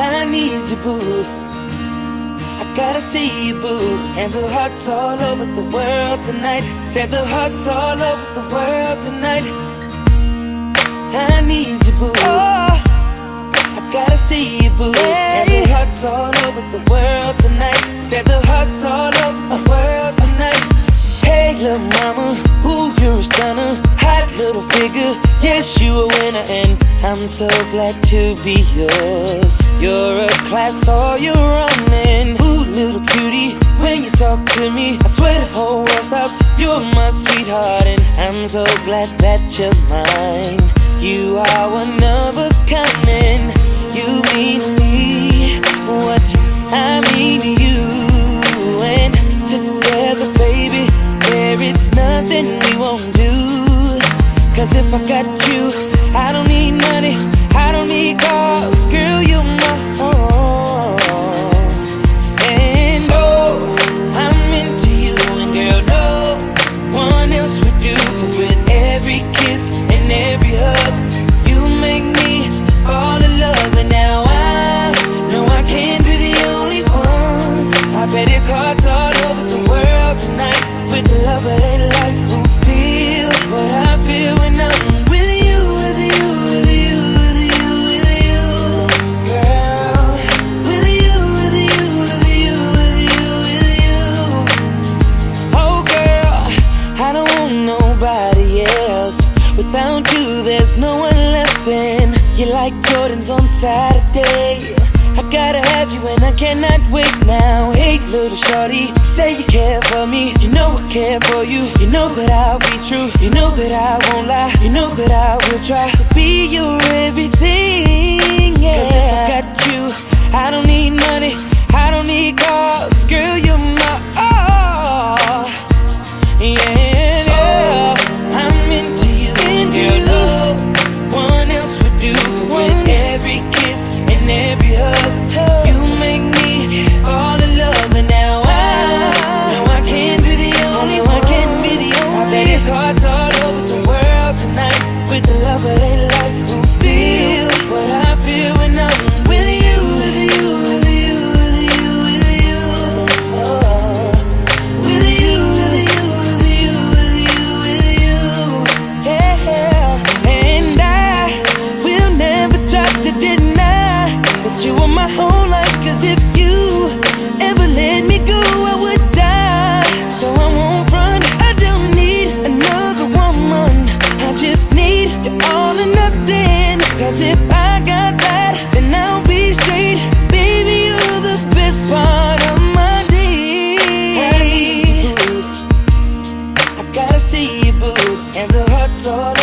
I need you, boo. I gotta see you, boo. And the hearts all over the world tonight. Said the hearts all over the world tonight. I need you, boo. Oh, I gotta see you, boo. And the hearts all over the world tonight. Said the hearts all over the world tonight. Hey, little mama, ooh, you're a stunner. Hot little figure, yes, you a winner, and I'm so glad to be yours. You're a class all your own, and ooh, little cutie, when you talk to me, I swear the whole world stops. You're my sweetheart, and I'm so glad that you're mine. You are one of a kind, and you mean me what I mean to you, and together, baby, there is nothing we won't do. Cause if I got you, I don't need money, I don't need cars, girl, you're my own. And I'm into you, and girl, no one else would with every kiss and every hug, you make me fall in love. And now I know I can't be the only one. I bet it's hearts all over the world tonight with the love of like Jordans on Saturday. I gotta have you, and I cannot wait now. Hey, little shorty, say you care for me. You know I care for you. You know that I'll be true. You know that I won't lie. You know that I will try to be your everything. All